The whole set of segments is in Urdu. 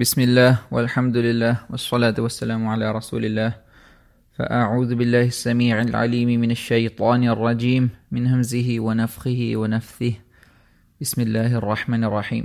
بسم الله والحمد لله والصلاة والسلام على رسول الله. فأعوذ بالله السميع العليم من الشيطان الرجيم من همزه ونفخه ونفثه. بسم الله الرحمن الرحيم.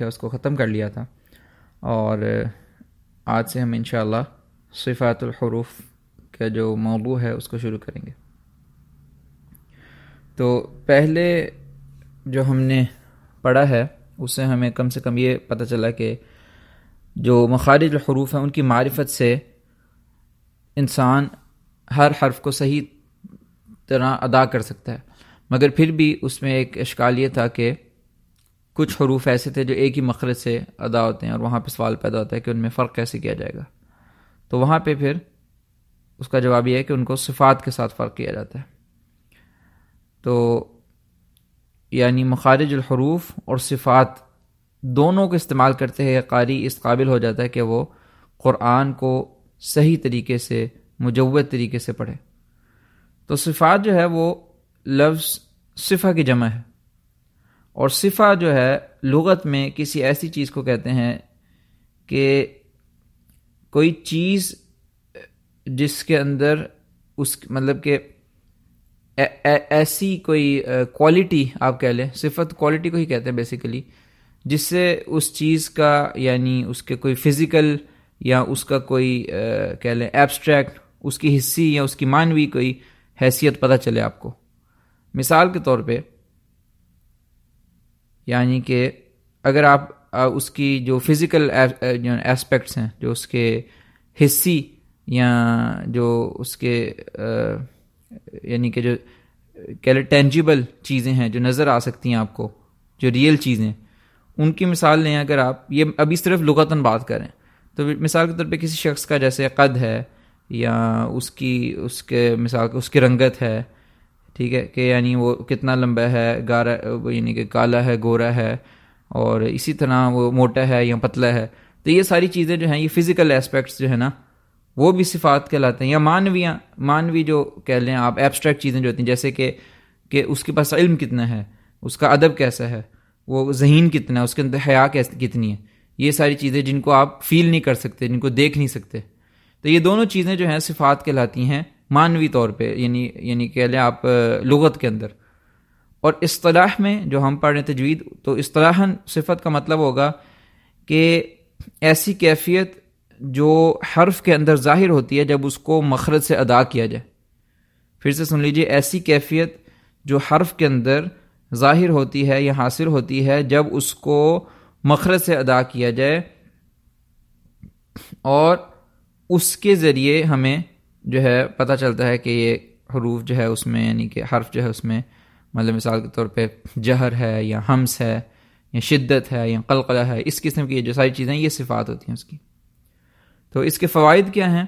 ہے اس کو ختم کر لیا تھا۔ اور آج سے ہم انشاءاللہ صفات الحروف کا جو موضوع ہے اس کو شروع کریں گے۔ تو پہلے جو ہم نے پڑھا ہے، اس سے ہمیں کم سے کم یہ پتہ چلا کہ جو مخارج الحروف ہیں، ان کی معرفت سے انسان ہر حرف کو صحیح طرح ادا کر سکتا ہے۔ مگر پھر بھی اس میں ایک اشکال یہ تھا کہ کچھ حروف ایسے تھے جو ایک ہی مخرج سے ادا ہوتے ہیں اور وہاں پہ سوال پیدا ہوتا ہے کہ ان میں فرق کیسے کیا جائے گا۔ تو وہاں پہ پھر اس کا جواب یہ ہے کہ ان کو صفات کے ساتھ فرق کیا جاتا ہے۔ تو یعنی مخارج الحروف اور صفات دونوں کو استعمال کرتے ہیں قاری اس قابل ہو جاتا ہے کہ وہ قرآن کو صحیح طریقے سے مجوت طریقے سے پڑھے۔ تو صفات جو ہے وہ لفظ صفہ کی جمع ہے۔ اور صفہ جو ہے لغت میں کسی ایسی چیز کو کہتے ہیں کہ کوئی چیز جس کے اندر اس مطلب کہ ایسی کوئی کوالٹی آپ کہہ لیں، صفت کوالٹی کو ہی کہتے ہیں بیسیکلی جس سے اس چیز کا یعنی اس کے کوئی فزیکل یا اس کا کوئی کہہ لیں ایبسٹریکٹ اس کی حصی یا اس کی مانوی کوئی حیثیت پتہ چلے آپ کو۔ مثال کے طور پہ یعنی کہ اگر آپ اس کی جو فزیکل اسپیکٹس ہیں، جو اس کے حصی یا جو اس کے یعنی کہ جو کہ ٹینجیبل چیزیں ہیں جو نظر آ سکتی ہیں آپ کو، جو ریئل چیزیں، ان کی مثال لیں اگر آپ، یہ ابھی صرف لغتاً بات کریں۔ تو مثال کے طور پہ کسی شخص کا جیسے قد ہے، یا اس کی، اس کے مثال اس کی رنگت ہے، ٹھیک ہے، کہ یعنی وہ کتنا لمبا ہے، گارا یعنی کہ کالا ہے، گورا ہے، اور اسی طرح وہ موٹا ہے یا پتلا ہے۔ تو یہ ساری چیزیں جو ہیں، یہ فزیکل اسپیکٹس جو ہے نا وہ بھی صفات کہلاتے ہیں یا مانویاں مانوی جو کہہ لیں آپ ایبسٹریکٹ چیزیں جو ہوتی ہیں، جیسے کہ کہ اس کے پاس علم کتنا ہے، اس کا ادب کیسا ہے، وہ ذہین کتنا ہے، اس کے اندر حیا کتنی ہے۔ یہ ساری چیزیں جن کو آپ فیل نہیں کر سکتے، جن کو دیکھ نہیں سکتے۔ تو یہ دونوں چیزیں جو ہیں صفات کہلاتی ہیں مانوی طور پہ یعنی یعنی کہہ لیں آپ، لغت کے اندر۔ اور اصطلاح میں جو ہم پڑھ رہے ہیں تجوید، تو اصطلاح صفت کا مطلب ہوگا کہ ایسی کیفیت جو حرف کے اندر ظاہر ہوتی ہے جب اس کو مخرج سے ادا کیا جائے۔ پھر سے سن لیجیے ایسی کیفیت جو حرف کے اندر ظاہر ہوتی ہے یا حاصل ہوتی ہے جب اس کو مخرج سے ادا کیا جائے اور اس کے ذریعے ہمیں جو ہے پتہ چلتا ہے کہ یہ حروف جو ہے اس میں یعنی کہ حرف جو ہے اس میں مطلب مثال کے طور پہ جہر ہے یا ہمس ہے یا شدت ہے یا قلقلہ ہے، اس قسم کی جو ساری چیزیں یہ صفات ہوتی ہیں اس کی۔ تو اس کے فوائد کیا ہیں؟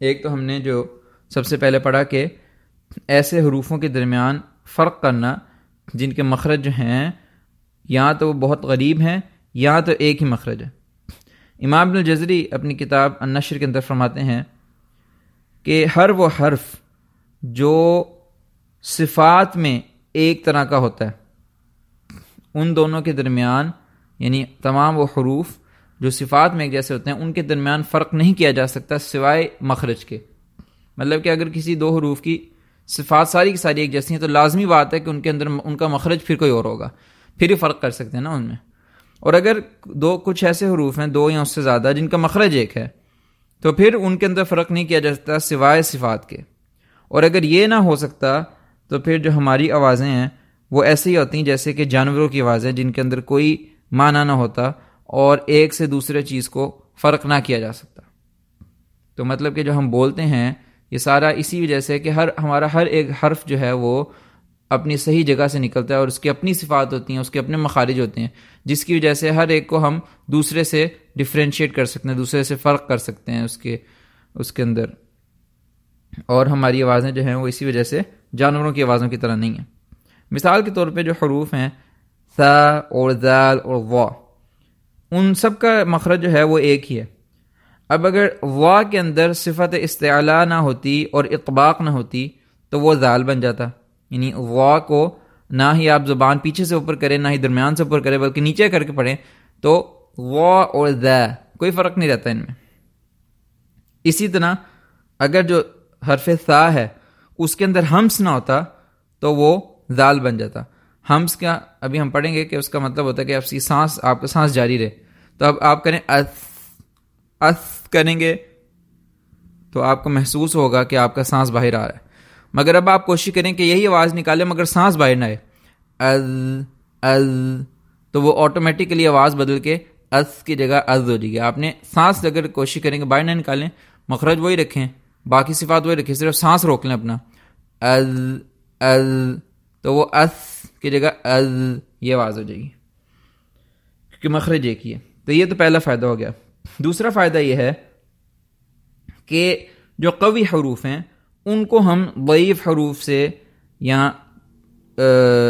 ایک تو ہم نے جو سب سے پہلے پڑھا کہ ایسے حروفوں کے درمیان فرق کرنا، جن کے مخرج جو ہیں، یا تو وہ بہت غریب ہیں، یا تو ایک ہی مخرج ہے۔ امام ابن الجزری اپنی کتاب النشر کے اندر فرماتے ہیں کہ ہر وہ حرف جو صفات میں ایک طرح کا ہوتا ہے، ان دونوں کے درمیان یعنی تمام وہ حروف جو صفات میں ایک جیسے ہوتے ہیں، ان کے درمیان فرق نہیں کیا جا سکتا سوائے مخرج کے۔ مطلب کہ اگر کسی دو حروف کی صفات ساری کی ساری ایک جیسی ہیں، تو لازمی بات ہے کہ ان کے اندر ان کا مخرج پھر کوئی اور ہوگا۔ پھر ہی فرق کر سکتے ہیں نا ان میں۔ اور اگر دو کچھ ایسے حروف ہیں، دو یا اس سے زیادہ، جن کا مخرج ایک ہے، تو پھر ان کے اندر فرق نہیں کیا جا سکتا سوائے صفات کے۔ اور اگر یہ نہ ہو سکتا، تو پھر جو ہماری آوازیں ہیں، وہ ایسے ہی ہوتی ہیں جیسے کہ جانوروں کی آوازیں، جن کے اندر کوئی معنی نہ ہوتا۔ اور ایک سے دوسرے چیز کو فرق نہ کیا جا سکتا۔ تو مطلب کہ جو ہم بولتے ہیں، یہ سارا اسی وجہ سے کہ ہر، ہمارا ہر ایک حرف جو ہے وہ اپنی صحیح جگہ سے نکلتا ہے اور اس کی اپنی صفات ہوتی ہیں، اس کے اپنے مخارج ہوتے ہیں، جس کی وجہ سے ہر ایک کو ہم دوسرے سے ڈفرینشیٹ کر سکتے ہیں، دوسرے سے فرق کر سکتے ہیں اس کے اس کے اندر۔ اور ہماری آوازیں جو ہیں وہ اسی وجہ سے جانوروں کی آوازوں کی طرح نہیں ہیں۔ مثال کے طور پہ جو حروف ہیں سا اور زال اور وا ان سب کا مخرج جو ہے وہ ایک ہی ہے۔ اب اگر وا کے اندر صفت استعلا نہ ہوتی اور اطباق نہ ہوتی تو وہ زال بن جاتا۔ یعنی وا کو نہ ہی آپ زبان پیچھے سے اوپر کریں، نہ ہی درمیان سے اوپر کریں، بلکہ نیچے کر کے پڑھیں تو وا اور ز کوئی فرق نہیں رہتا ان میں۔ اسی طرح اگر جو حرف سا ہے اس کے اندر ہمس نہ ہوتا تو وہ زال بن جاتا۔ ہمس کا، ابھی ہم پڑھیں گے کہ اس کا مطلب ہوتا ہے کہ آپ کی سانس، آپ کا سانس جاری رہے۔ تو اب آپ کریں اس اس کریں گے تو آپ کو محسوس ہوگا کہ آپ کا سانس باہر آ رہا ہے۔ مگر اب آپ کوشش کریں کہ یہی آواز نکالیں مگر سانس باہر نہ آئے۔ از از تو وہ آٹومیٹکلی آواز بدل کے از کی جگہ از ہو جائے گی۔ آپ نے سانس اگر کوشش کریں کہ باہر نہ نکالیں، مخرج وہی رکھیں، باقی صفات وہی رکھیں، صرف سانس روک لیں اپنا۔ از از تو وہ اس کی جگہ از یہ آواز ہو جائے گی، کیونکہ مخرج ایک ہی ہے۔ تو یہ تو پہلا فائدہ ہو گیا۔ دوسرا فائدہ یہ ہے کہ جو قوی حروف ہیں، ان کو ہم ضعیف حروف سے یا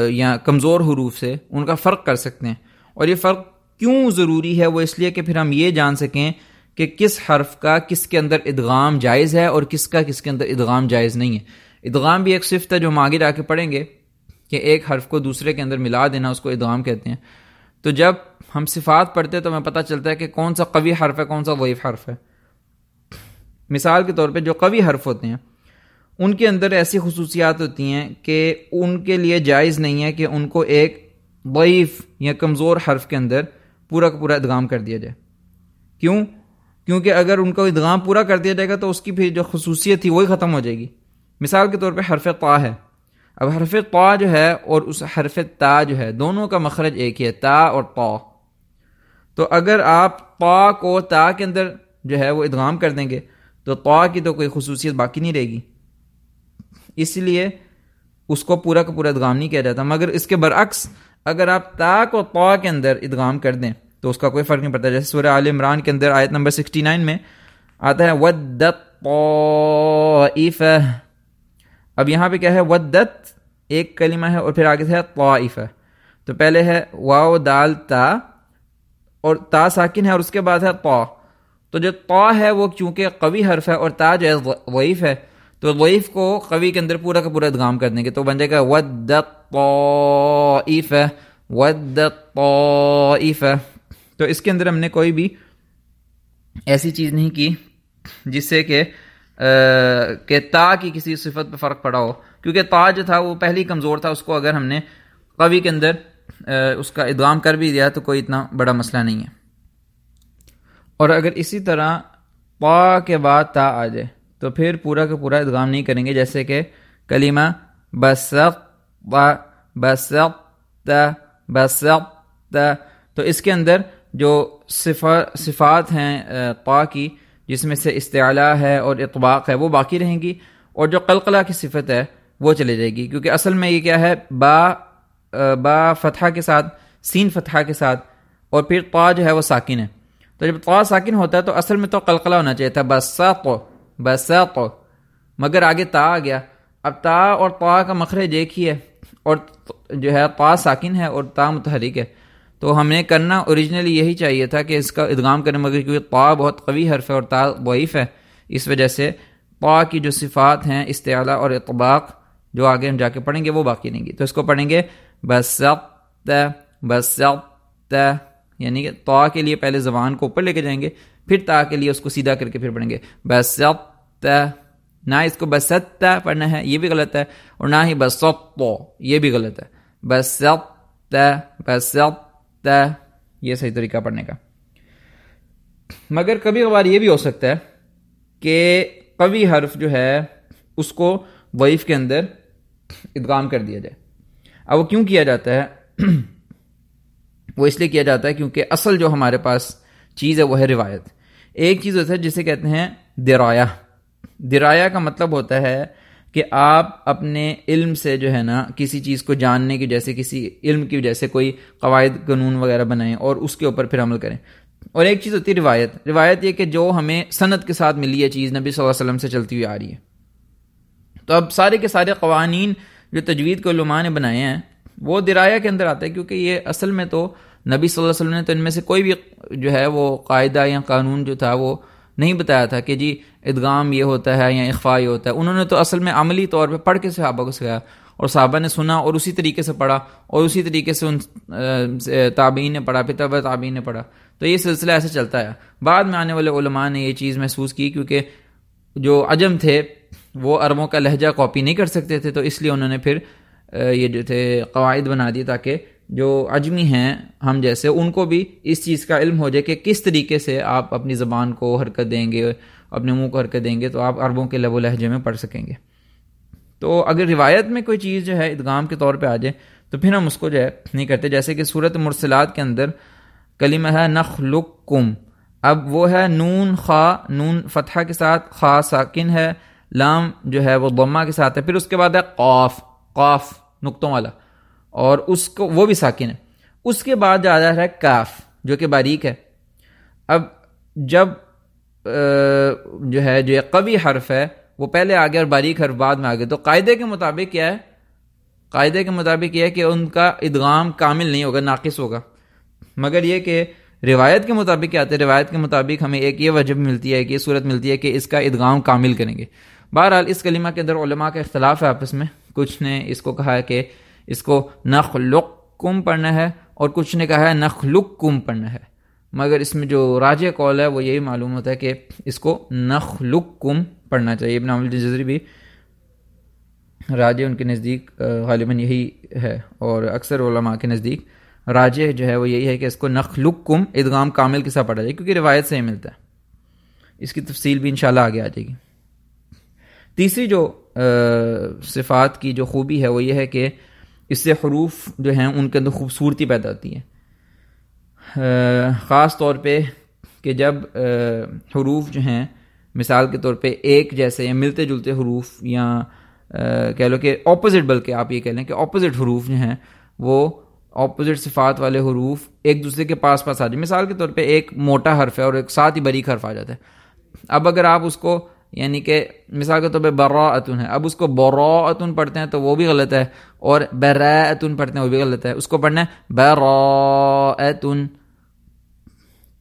یا کمزور حروف سے ان کا فرق کر سکتے ہیں۔ اور یہ فرق کیوں ضروری ہے؟ وہ اس لیے کہ پھر ہم یہ جان سکیں کہ کس حرف کا کس کے اندر ادغام جائز ہے اور کس کا کس کے اندر ادغام جائز نہیں ہے۔ ادغام بھی ایک صفت ہے جو ہم آگے جا کے پڑھیں گے۔ کہ ایک حرف کو دوسرے کے اندر ملا دینا، اس کو ادغام کہتے ہیں۔ تو جب ہم صفات پڑھتے ہیں تو ہمیں پتہ چلتا ہے کہ کون سا قوی حرف ہے، کون سا ضعیف حرف ہے۔ مثال کے طور پہ جو قوی حرف ہوتے ہیں، ان کے اندر ایسی خصوصیات ہوتی ہیں کہ ان کے لیے جائز نہیں ہے کہ ان کو ایک ضعیف یا کمزور حرف کے اندر پورا کا پورا ادغام کر دیا جائے۔ کیوں؟ کیونکہ اگر ان کو ادغام پورا کر دیا جائے گا تو اس کی پھر جو خصوصیت تھی وہی ختم ہو جائے گی۔ مثال کے طور پہ حرف طا ہے۔ اب حرف طا جو ہے اور اس حرف تا جو ہے، دونوں کا مخرج ایک ہی ہے، تا اور طا۔ تو اگر آپ طا کو تا کے اندر جو ہے وہ ادغام کر دیں گے، تو طا کی تو کوئی خصوصیت باقی نہیں رہے گی۔ اس لیے اس کو پورا کا پورا ادغام نہیں کیا جاتا۔ مگر اس کے برعکس، اگر آپ تا کو طا کے اندر ادغام کر دیں، تو اس کا کوئی فرق نہیں پڑتا۔ جیسے سورہ عال عمران کے اندر آیت نمبر 69 میں آتا ہے، ودت اب یہاں پہ کیا ہے؟ ودت ایک کلمہ ہے اور پھر آگے سے ہے طائفہ۔ تو پہلے ہے واو دال تا اور تا ساکن ہے اور اس کے بعد ہے طا۔ تو جو طا ہے وہ چونکہ قوی حرف ہے اور تا جو ہے وعیف ہے۔ تو وعیف کو قوی کے اندر پورا کا پورا ادغام کر دیں گے تو بن جائے گا ود طائف ود طائف تو اس کے اندر ہم نے کوئی بھی ایسی چیز نہیں کی جس سے کہ کہ تا کی کسی صفت پہ فرق پڑا ہو۔ کیونکہ تا جو تھا، وہ پہلی کمزور تھا، اس کو اگر ہم نے قوی کے اندر اس کا ادغام کر بھی دیا، تو کوئی اتنا بڑا مسئلہ نہیں ہے۔ اور اگر اسی طرح پا کے بعد تا آ جائے، تو پھر پورا کا پورا ادغام نہیں کریں گے۔ جیسے کہ کلیمہ بسق بسق بسق تو اس کے اندر جو صفات ہیں پا کی جس میں سے استعلا ہے اور اطباق ہے وہ باقی رہیں گی اور جو قلقلہ کی صفت ہے وہ چلے جائے گی کیونکہ اصل میں یہ کیا ہے با با فتحہ کے ساتھ، سین فتحہ کے ساتھ اور پھر طا جو ہے وہ ساکن ہے۔ تو جب طا ساکن ہوتا ہے تو اصل میں تو قلقلہ ہونا چاہیے تھا بس بس مگر آگے تا آ گیا۔ اب تا اور طا کا مخرج ایک ہی ہے اور جو ہے طا ساکن ہے اور تا متحرک ہے۔ تو ہم نے کرنا اوریجنلی یہی چاہیے تھا کہ اس کا ادغام کرنے مگر کیونکہ طا بہت قوی حرف ہے اور تا وعیف ہے، اس وجہ سے طا کی جو صفات ہیں استعلا اور اطباق جو آگے ہم جا کے پڑھیں گے وہ باقی نہیں گی۔ تو اس کو پڑھیں گے بس بس یعنی کہ طا کے لیے پہلے زبان کو اوپر لے کے جائیں گے، پھر تا کے لیے اس کو سیدھا کر کے پھر پڑھیں گے۔ بس نہ اس کو بست پڑھنا ہے، یہ بھی غلط ہے، اور نہ ہی بس یہ بھی غلط ہے۔ بس بس یہ صحیح طریقہ پڑھنے کا۔ مگر کبھی کبھار یہ بھی ہو سکتا ہے کہ قوی حرف جو ہے اس کو وعیف کے اندر ادغام کر دیا جائے۔ اب وہ کیوں کیا جاتا ہے؟ وہ اس لیے کیا جاتا ہے کیونکہ اصل جو ہمارے پاس چیز ہے وہ ہے روایت۔ ایک چیز ہوتا ہے جسے کہتے ہیں درایا۔ درایا کا مطلب ہوتا ہے کہ آپ اپنے علم سے جو ہے نا کسی چیز کو جاننے کی جیسے کسی علم کی وجہ سے کوئی قواعد قانون وغیرہ بنائیں اور اس کے اوپر پھر عمل کریں۔ اور ایک چیز ہوتی ہے روایت۔ روایت یہ کہ جو ہمیں صنعت کے ساتھ ملی ہے چیز نبی صلی اللہ علیہ وسلم سے چلتی ہوئی آ رہی ہے۔ تو اب سارے کے سارے قوانین جو تجوید کو علماء نے بنائے ہیں، وہ درایا کے اندر آتے ہیں کیونکہ یہ اصل میں تو نبی صلی اللہ علیہ وسلم نے تو ان میں سے کوئی بھی جو ہے وہ قاعدہ یا قانون جو تھا وہ نہیں بتایا تھا کہ جی ادغام یہ ہوتا ہے یا اخفا یہ ہوتا ہے، انہوں نے تو اصل میں عملی طور پہ پڑھ کے صحابہ کو سکھایا اور صحابہ نے سنا اور اسی طریقے سے پڑھا اور اسی طریقے سے ان تابعین نے پڑھا پھر طب تابعین نے پڑھا۔ تو یہ سلسلہ ایسے چلتا ہے۔ بعد میں آنے والے علماء نے یہ چیز محسوس کی کیونکہ جو عجم تھے وہ عربوں کا لہجہ کاپی نہیں کر سکتے تھے، تو اس لیے انہوں نے پھر یہ جو تھے قواعد بنا دی تاکہ جو اجمی ہیں، ہم جیسے ان کو بھی اس چیز کا علم ہو جائے کہ کس طریقے سے آپ اپنی زبان کو حرکت دیں گے، اپنے منہ کو حرکت دیں گے، تو آپ عربوں کے لب و لہجے میں پڑھ سکیں گے۔ تو اگر روایت میں کوئی چیز جو ہے ادغام کے طور پہ آ جائے، تو پھر ہم اس کو جو ہے نہیں کرتے۔ جیسے کہ صورت مرسلات کے اندر کلمہ ہے نخ کم اب وہ ہے نون خا، نون فتحہ کے ساتھ خا ساکن ہے، لام جو ہے وہ ضمہ کے ساتھ ہے۔ پھر اس کے بعد ہے قاف قاف، نقطوں والا۔ اور اس کو وہ بھی ساکن ہے۔ اس کے بعد جو آ جاتا ہے کاف، جو کہ باریک ہے۔ اب جب جو ہے، جو قوی حرف ہے، وہ پہلے آگے اور باریک حرف بعد میں آگے۔ تو قاعدے کے مطابق کیا ہے؟ قاعدے کے مطابق یہ ہے کہ ان کا ادغام کامل نہیں ہوگا، ناقص ہوگا۔ مگر یہ کہ روایت کے مطابق کیا آتے ہیں روایت کے مطابق ہمیں ایک یہ وجہ ملتی ہے کہ یہ صورت ملتی ہے کہ اس کا ادغام کامل کریں گے۔ بہرحال اس کلمہ کے اندر علماء کا اختلاف ہے آپس میں۔ کچھ نے اس کو کہا ہے کہ اس کو نخلق کم پڑھنا ہے اور کچھ نے کہا ہے نخلق کم پڑھنا ہے۔ مگر اس میں جو راج کال ہے وہ یہی معلوم ہوتا ہے کہ اس کو نخلق کم پڑھنا چاہیے۔ ابن عمل جزری بھی راجے ان کے نزدیک غالباً یہی ہے اور اکثر علماء کے نزدیک راجے جو ہے وہ یہی ہے کہ اس کو نخلق کم ادغام کامل کے ساتھ پڑھا جائے کیونکہ روایت سے ہی ملتا ہے۔ اس کی تفصیل بھی انشاءاللہ آگے آ جائے گی۔ تیسری جو صفات کی جو خوبی ہے وہ یہ ہے کہ اس سے حروف جو ہیں ان کے اندر خوبصورتی پیدا ہوتی ہے۔ خاص طور پہ کہ جب حروف جو ہیں، مثال کے طور پہ ایک جیسے یا ملتے جلتے حروف یا کہہ لو کہ اپوزٹ بلکہ آپ یہ کہہ لیں کہ اپوزٹ حروف جو ہیں، وہ اپوزٹ صفات والے حروف ایک دوسرے کے پاس پاس آ جائے مثال کے طور پہ ایک موٹا حرف ہے اور ایک ساتھ ہی بریک حرف آ جاتا ہے۔ اب اگر آپ اس کو یعنی کہ مثال کے طور پہ برا ہے۔ اب اس کو برا پڑھتے ہیں تو وہ بھی غلط ہے اور بر اتن پڑھتے ہیں وہ بھی غلط ہے۔ اس کو پڑھنا ہے برا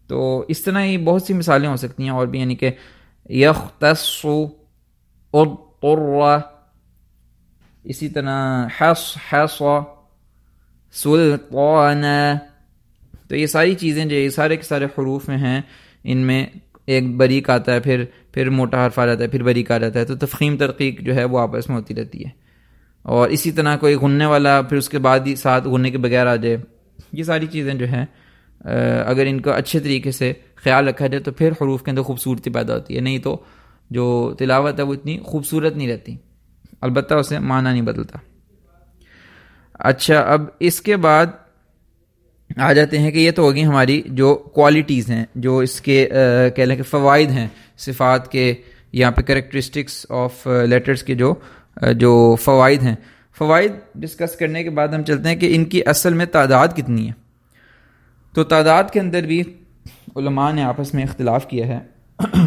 تو اس طرح ہی بہت سی مثالیں ہو سکتی ہیں اور بھی یعنی کہ یخ تسو اسی طرح حس حس سلطان۔ تو یہ ساری چیزیں جو یہ سارے کے سارے حروف میں ہیں، ان میں ایک بریک آتا ہے۔ پھر پھر موٹا حرف آ جاتا ہے، پھر بریک آ جاتا ہے، تو تفخیم ترقیق جو ہے وہ آپس میں ہوتی رہتی ہے۔ اور اسی طرح کوئی غننے والا، پھر اس کے بعد ہی ساتھ غننے کے بغیر آ جائے، یہ ساری چیزیں جو ہیں اگر ان کا اچھے طریقے سے خیال رکھا جائے تو پھر حروف کے اندر خوبصورتی پیدا ہوتی ہے۔ نہیں تو جو تلاوت ہے وہ اتنی خوبصورت نہیں رہتی۔ البتہ اسے معنی نہیں بدلتا۔ اچھا اب اس کے بعد آ جاتے ہیں کہ یہ تو ہوگی ہماری جو کوالٹیز ہیں، جو اس کے کہہ لیں کہ فوائد ہیں۔ صفات کے یہاں پہ کریکٹرسٹکس آف لیٹرس کے جو uh, جو فوائد ہیں۔ فوائد ڈسکس کرنے کے بعد ہم چلتے ہیں کہ ان کی اصل میں تعداد کتنی ہے۔ تو تعداد کے اندر بھی علماء نے آپس میں اختلاف کیا ہے۔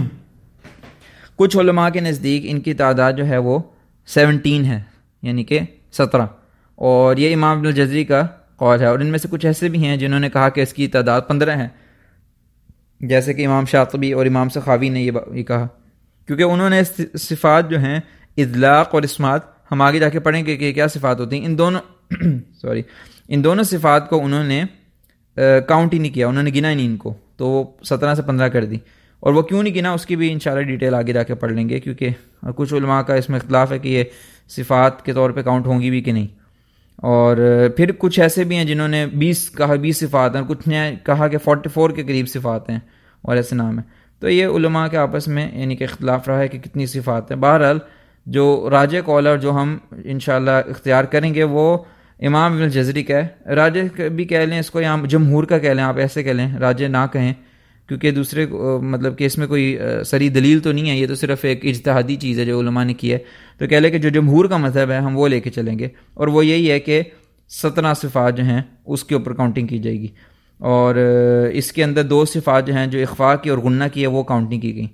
کچھ علماء کے نزدیک ان کی تعداد جو ہے وہ سیونٹین ہے یعنی کہ سترہ۔ اور یہ امام الجزری کا قول ہے، اور ان میں سے کچھ ایسے بھی ہیں جنہوں نے کہا کہ اس کی تعداد پندرہ ہیں جیسے کہ امام شاطبی اور امام سخاوی نے یہ کہا۔ کیونکہ انہوں نے صفات جو ہیں اطلاق اور اسمات ہم آگے جا کے پڑھیں گے کہ کیا صفات ہوتی ہیں۔ ان دونوں سوری، ان دونوں صفات کو انہوں نے کاؤنٹ ہی نہیں کیا۔ انہوں نے گنا ہی نہیں ان کو۔ تو وہ سترہ سے پندرہ کر دی۔ اور وہ کیوں نہیں گنا؟ اس کی بھی انشاءاللہ ڈیٹیل آگے جا کے پڑھ لیں گے۔ کیونکہ کچھ علماء کا اس میں اختلاف ہے کہ یہ صفات کے طور پہ کاؤنٹ ہوں گی بھی کہ نہیں۔ اور پھر کچھ ایسے بھی ہیں جنہوں نے بیس کہا، بیس صفات ہیں کچھ نے کہا کہ فورٹی فور کے قریب صفات ہیں اور ایسے نام ہیں۔ تو یہ علماء کے آپس میں یعنی کہ اختلاف رہا ہے کہ کتنی صفات ہیں۔ بہرحال جو راج کالر جو ہم انشاءاللہ اختیار کریں گے وہ امام ابن الجزری کا ہے۔ راجے بھی کہہ لیں، اس کو یا جمہور کا کہہ لیں، آپ ایسے کہہ لیں راجے نہ کہیں۔ کیونکہ دوسرے مطلب کہ اس میں کوئی سری دلیل تو نہیں ہے، یہ تو صرف ایک اجتہادی چیز ہے جو علماء نے کی ہے۔ تو کہہ لے کہ جو جمہور کا مذہب ہے، ہم وہ لے کے چلیں گے۔ اور وہ یہی ہے کہ سترہ صفات جو ہیں، اس کے اوپر کاؤنٹنگ کی جائے گی۔ اور اس کے اندر دو صفات جو ہیں، جو اخفا کی اور غنہ کی ہے، وہ کاؤنٹنگ کی گئی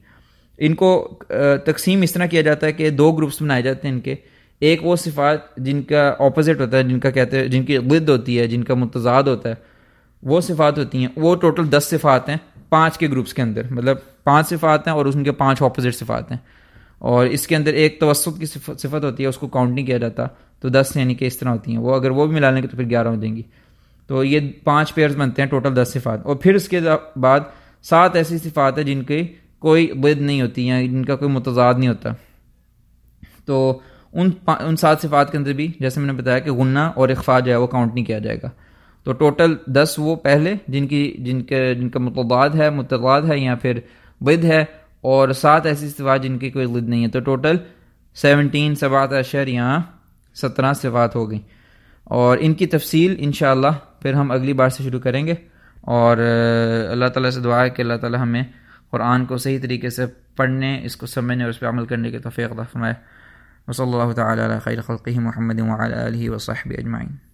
ان کو تقسیم اس طرح کیا جاتا ہے کہ دو گروپس بنائے جاتے ہیں ان کے۔ ایک وہ صفات جن کا اپوزٹ ہوتا ہے، جن کا کہتے ہیں جن کی غد ہوتی ہے، جن کا متضاد ہوتا ہے، وہ صفات ہوتی ہیں۔ وہ ٹوٹل دس صفات ہیں۔ پانچ کے گروپس کے اندر مطلب پانچ صفات ہیں اور اس کے پانچ اپوزٹ صفات ہیں۔ اور اس کے اندر ایک توسط کی صفت ہوتی ہے، اس کو کاؤنٹ نہیں کیا جاتا۔ تو دس یعنی کہ اس طرح ہوتی ہیں۔ وہ اگر وہ بھی ملا لیں گے تو پھر گیارہ ہو جائیں گی۔ تو یہ پانچ پیئرز بنتے ہیں ٹوٹل دس صفات۔ اور پھر اس کے بعد سات ایسی صفات ہیں جن کی کوئی بد نہیں ہوتی ہیں جن کا کوئی متضاد نہیں ہوتا۔ تو ان ان سات صفات کے اندر بھی جیسے میں نے بتایا کہ غنہ اور اخفا جو ہے وہ کاؤنٹ نہیں کیا جائے گا۔ تو ٹوٹل دس وہ پہلے جن کی جن کے جن کا متضاد ہے متضاد ہے یا پھر بد ہے، اور سات ایسی صفات جن کی کوئی ضد نہیں ہے۔ تو ٹوٹل سیونٹین سبات اشر یہاں سترہ صفات ہو گئیں۔ اور ان کی تفصیل انشاءاللہ پھر ہم اگلی بار سے شروع کریں گے۔ اور اللہ تعالیٰ سے دعا ہے کہ اللہ تعالیٰ ہمیں قرآن کو صحیح طریقے سے پڑھنے، اس کو سمجھنے اور اس پہ عمل کرنے کے توفیق فرمائے۔ وصلی اللہ تعالیٰ علیہ خیر خلقہ محمد وعلی علیہ وصحب اجمعین۔